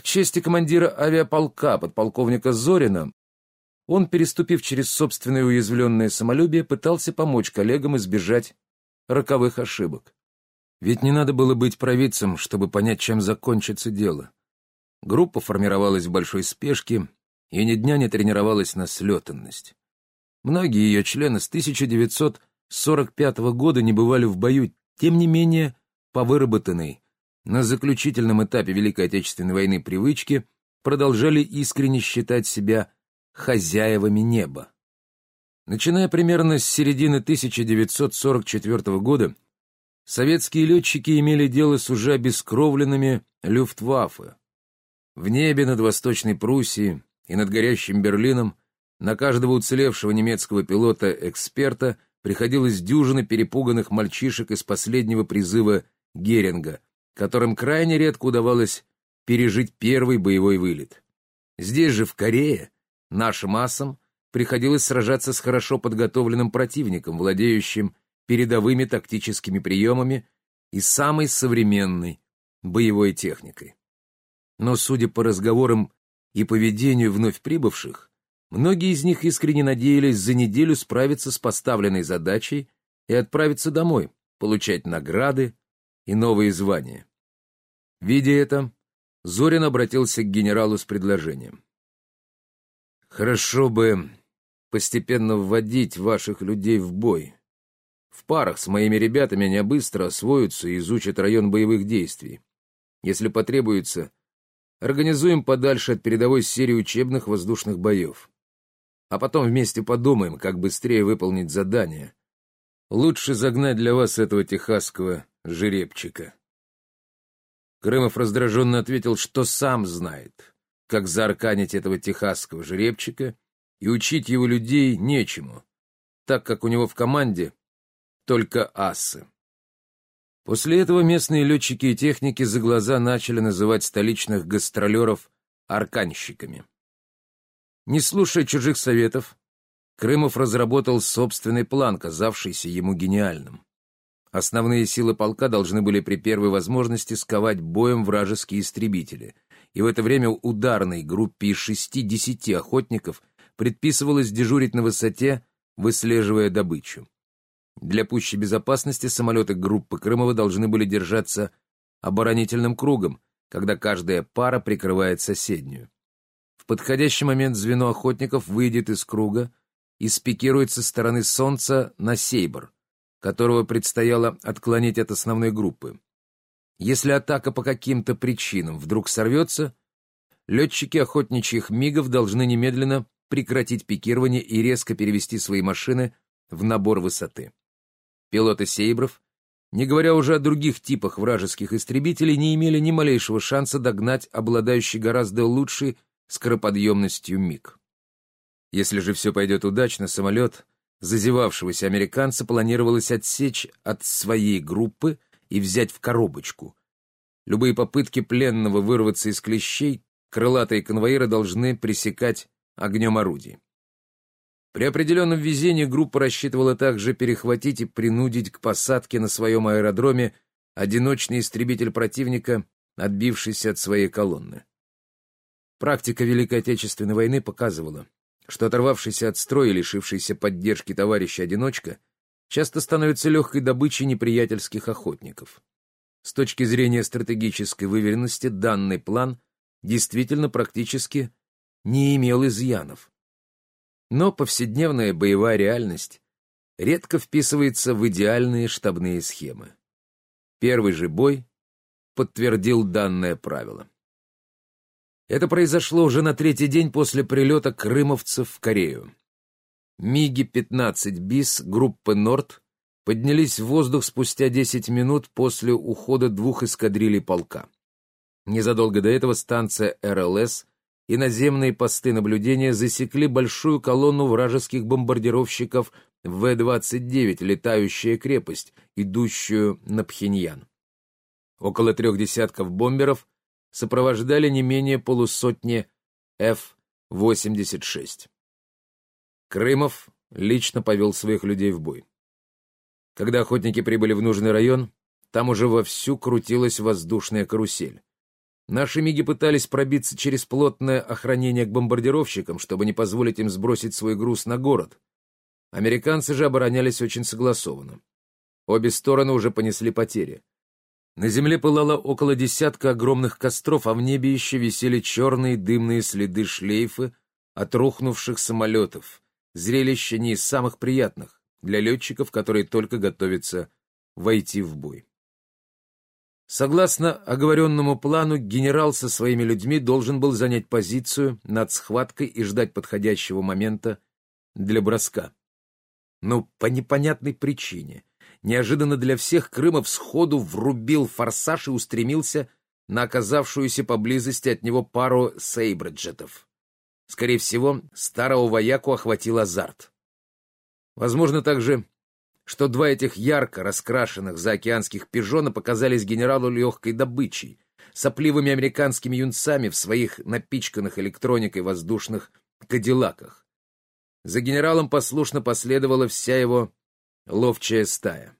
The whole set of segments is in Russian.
К чести командира авиаполка подполковника Зорина, он, переступив через собственное уязвленное самолюбие, пытался помочь коллегам избежать роковых ошибок. Ведь не надо было быть провидцем, чтобы понять, чем закончится дело. Группа формировалась в большой спешке и ни дня не тренировалась на слетанность. Многие ее члены с 1945 года не бывали в бою, тем не менее, по выработанной на заключительном этапе Великой Отечественной войны привычке продолжали искренне считать себя хозяевами неба. Начиная примерно с середины 1944 года, советские летчики имели дело с уже обескровленными Люфтваффе. В небе над Восточной Пруссией и над горящим Берлином на каждого уцелевшего немецкого пилота-эксперта приходилось дюжина перепуганных мальчишек из последнего призыва Геринга, которым крайне редко удавалось пережить первый боевой вылет. Здесь же, в Корее, нашим асам приходилось сражаться с хорошо подготовленным противником, владеющим передовыми тактическими приемами и самой современной боевой техникой. Но, судя по разговорам и поведению вновь прибывших, многие из них искренне надеялись за неделю справиться с поставленной задачей и отправиться домой, получать награды и новые звания. Видя это, Зорин обратился к генералу с предложением. «Хорошо бы постепенно вводить ваших людей в бой. В парах с моими ребятами они быстро освоятся и изучат район боевых действий. Если потребуется, организуем подальше от передовой серии учебных воздушных боев. А потом вместе подумаем, как быстрее выполнить задание. Лучше загнать для вас этого техасского жеребчика. Крымов раздраженно ответил, что сам знает, как заарканить этого техасского жеребчика, и учить его людей нечему, так как у него в команде только асы. После этого местные летчики и техники за глаза начали называть столичных гастролеров арканщиками. Не слушая чужих советов, Крымов разработал собственный план, казавшийся ему гениальным. Основные силы полка должны были при первой возможности сковать боем вражеские истребители, и в это время ударной группе из шести-десяти охотников предписывалось дежурить на высоте, выслеживая добычу. Для пущей безопасности самолеты группы Крымова должны были держаться оборонительным кругом, когда каждая пара прикрывает соседнюю. В подходящий момент звено охотников выйдет из круга и спикирует со стороны Солнца на Сейбр — которого предстояло отклонить от основной группы. Если атака по каким-то причинам вдруг сорвется, летчики охотничьих мигов должны немедленно прекратить пикирование и резко перевести свои машины в набор высоты. Пилоты Сейбров, не говоря уже о других типах вражеских истребителей, не имели ни малейшего шанса догнать обладающий гораздо лучшей скороподъемностью МиГ. Если же все пойдет удачно, самолет Зазевавшегося американца планировалось отсечь от своей группы и взять в коробочку. Любые попытки пленного вырваться из клещей крылатые конвоиры должны пресекать огнем орудий. При определенном везении группа рассчитывала также перехватить и принудить к посадке на своем аэродроме одиночный истребитель противника, отбившийся от своей колонны. Практика Великой Отечественной войны показывала, что оторвавшийся от строя, лишившийся поддержки товарища-одиночка, часто становится легкой добычей неприятельских охотников. С точки зрения стратегической выверенности данный план действительно практически не имел изъянов. Но повседневная боевая реальность редко вписывается в идеальные штабные схемы. Первый же бой подтвердил данное правило. Это произошло уже на третий день после прилета крымовцев в Корею. МиГи-15 БИС группы «Норд» поднялись в воздух спустя 10 минут после ухода двух эскадрилей полка. Незадолго до этого станция РЛС и наземные посты наблюдения засекли большую колонну вражеских бомбардировщиков В-29 «Летающая крепость», идущую на Пхеньян. Около трех десятков бомберов сопровождали не менее полусотни F-86. Крымов лично повел своих людей в бой. Когда охотники прибыли в нужный район, там уже вовсю крутилась воздушная карусель. Наши МИГи пытались пробиться через плотное охранение к бомбардировщикам, чтобы не позволить им сбросить свой груз на город. Американцы же оборонялись очень согласованно. Обе стороны уже понесли потери. На земле пылало около десятка огромных костров, а в небе еще висели черные дымные следы шлейфы от рухнувших самолетов. Зрелище не из самых приятных для летчиков, которые только готовятся войти в бой. Согласно оговоренному плану, генерал со своими людьми должен был занять позицию над схваткой и ждать подходящего момента для броска. Но по непонятной причине, неожиданно для всех, Крымов сходу врубил форсаж и устремился на оказавшуюся поблизости от него пару сейбраджетов. Скорее всего, старого вояку охватил азарт. Возможно также что два этих ярко раскрашенных заокеанских пижона показались генералу легкой добычей, сопливыми американскими юнцами в своих напичканных электроникой воздушных кадиллаках. За генералом послушно последовала вся его ловчая стая.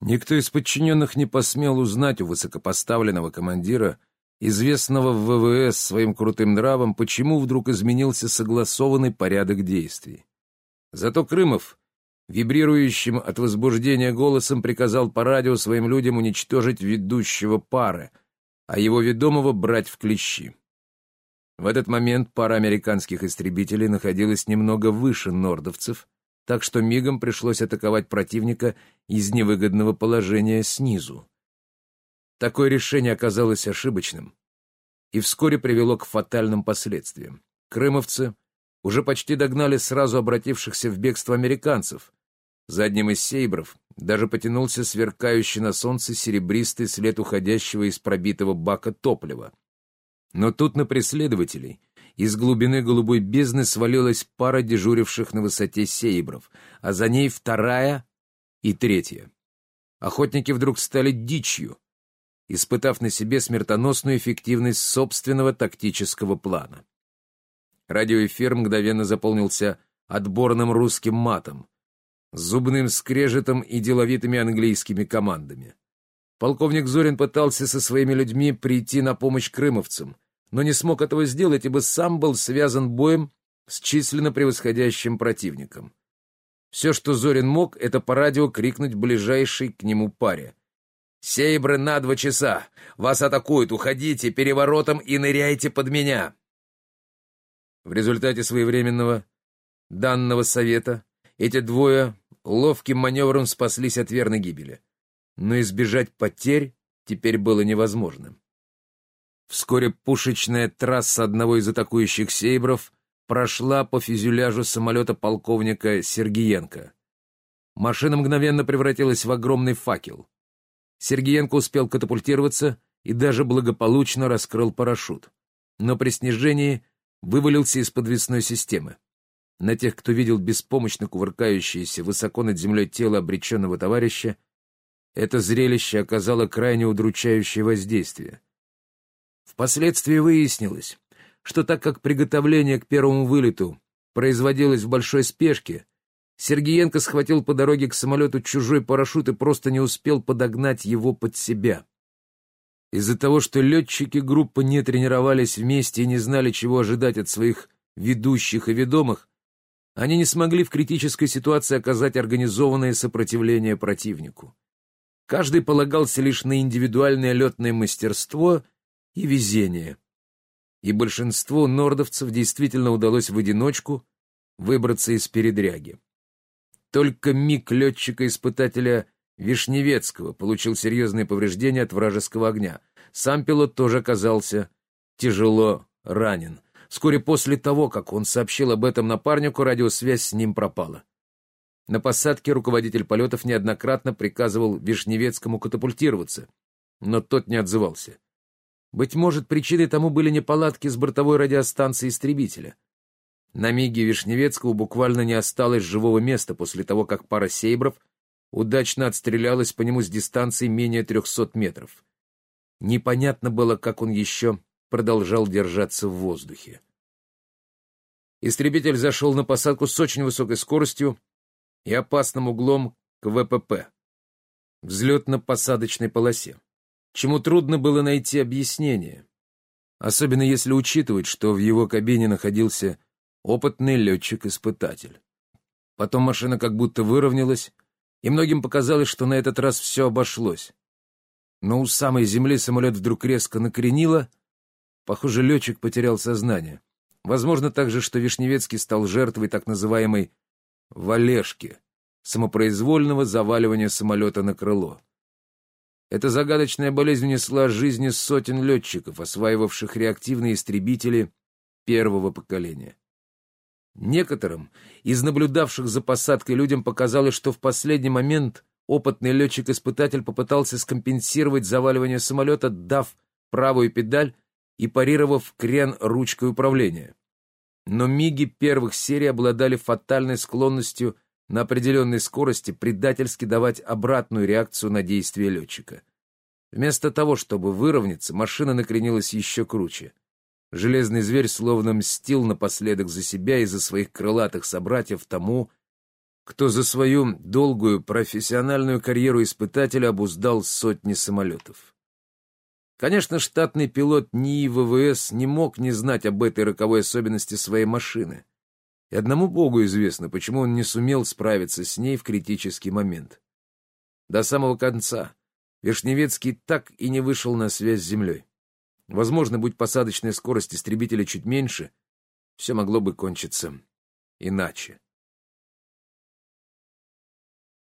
Никто из подчиненных не посмел узнать у высокопоставленного командира, известного в ВВС своим крутым нравом, почему вдруг изменился согласованный порядок действий. Зато Крымов вибрирующим от возбуждения голосом приказал по радио своим людям уничтожить ведущего пары, а его ведомого брать в клещи. В этот момент пара американских истребителей находилась немного выше нордовцев, так что мигом пришлось атаковать противника из невыгодного положения снизу. Такое решение оказалось ошибочным и вскоре привело к фатальным последствиям. Крымовцы уже почти догнали сразу обратившихся в бегство американцев, за одним из сейбров даже потянулся сверкающий на солнце серебристый след уходящего из пробитого бака топлива. Но тут на преследователей из глубины голубой бездны свалилась пара дежуривших на высоте сейбров, а за ней вторая и третья. Охотники вдруг стали дичью, испытав на себе смертоносную эффективность собственного тактического плана. Радиоэфир мгновенно заполнился отборным русским матом, зубным скрежетом и деловитыми английскими командами. Полковник Зорин пытался со своими людьми прийти на помощь крымовцам, но не смог этого сделать, ибо сам был связан боем с численно превосходящим противником. Все, что Зорин мог, это по радио крикнуть ближайшей к нему паре. «Сейбры на два часа! Вас атакуют! Уходите переворотом и ныряйте под меня!» В результате своевременного данного совета эти двое ловким маневром спаслись от верной гибели. Но избежать потерь теперь было невозможным. Вскоре пушечная трасса одного из атакующих сейбров прошла по фюзеляжу самолета полковника Сергиенко. Машина мгновенно превратилась в огромный факел. Сергиенко успел катапультироваться и даже благополучно раскрыл парашют. Но при снижении вывалился из подвесной системы. На тех, кто видел беспомощно кувыркающееся высоко над землей тело обреченного товарища, это зрелище оказало крайне удручающее воздействие. Впоследствии выяснилось, что так как приготовление к первому вылету производилось в большой спешке, Сергеенко схватил по дороге к самолету чужой парашют и просто не успел подогнать его под себя. Из-за того, что летчики группы не тренировались вместе и не знали, чего ожидать от своих ведущих и ведомых, они не смогли в критической ситуации оказать организованное сопротивление противнику. Каждый полагался лишь на индивидуальное летное мастерство и везение. И большинству нордовцев действительно удалось в одиночку выбраться из передряги. Только миг летчика-испытателя Вишневецкого получил серьезные повреждения от вражеского огня. Сам пилот тоже оказался тяжело ранен. Вскоре после того, как он сообщил об этом напарнику, радиосвязь с ним пропала. На посадке руководитель полетов неоднократно приказывал Вишневецкому катапультироваться, но тот не отзывался. Быть может, причиной тому были неполадки с бортовой радиостанцией истребителя. На миге Вишневецкого буквально не осталось живого места после того, как пара сейбров удачно отстрелялась по нему с дистанции менее 300 метров. Непонятно было, как он еще продолжал держаться в воздухе. Истребитель зашел на посадку с очень высокой скоростью и опасным углом к ВПП, взлетно-посадочной полосе. Чему трудно было найти объяснение. Особенно если учитывать, что в его кабине находился опытный летчик-испытатель. Потом машина как будто выровнялась, и многим показалось, что на этот раз все обошлось. Но у самой земли самолет вдруг резко накренило. Похоже, летчик потерял сознание. Возможно также, что Вишневецкий стал жертвой так называемой «валежки» — самопроизвольного заваливания самолета на крыло. Эта загадочная болезнь унесла жизни сотен летчиков, осваивавших реактивные истребители первого поколения. Некоторым из наблюдавших за посадкой людям показалось, что в последний момент опытный летчик-испытатель попытался скомпенсировать заваливание самолета, дав правую педаль и парировав крен ручкой управления. Но МИГи первых серий обладали фатальной склонностью на определенной скорости предательски давать обратную реакцию на действия летчика. Вместо того, чтобы выровняться, машина накренилась еще круче. Железный зверь словно мстил напоследок за себя и за своих крылатых собратьев тому, кто за свою долгую профессиональную карьеру испытателя обуздал сотни самолетов. Конечно, штатный пилот НИИ ВВС не мог не знать об этой роковой особенности своей машины. И одному Богу известно, почему он не сумел справиться с ней в критический момент. До самого конца Вишневецкий так и не вышел на связь с землей. Возможно, будь посадочная скорость истребителя чуть меньше, все могло бы кончиться иначе.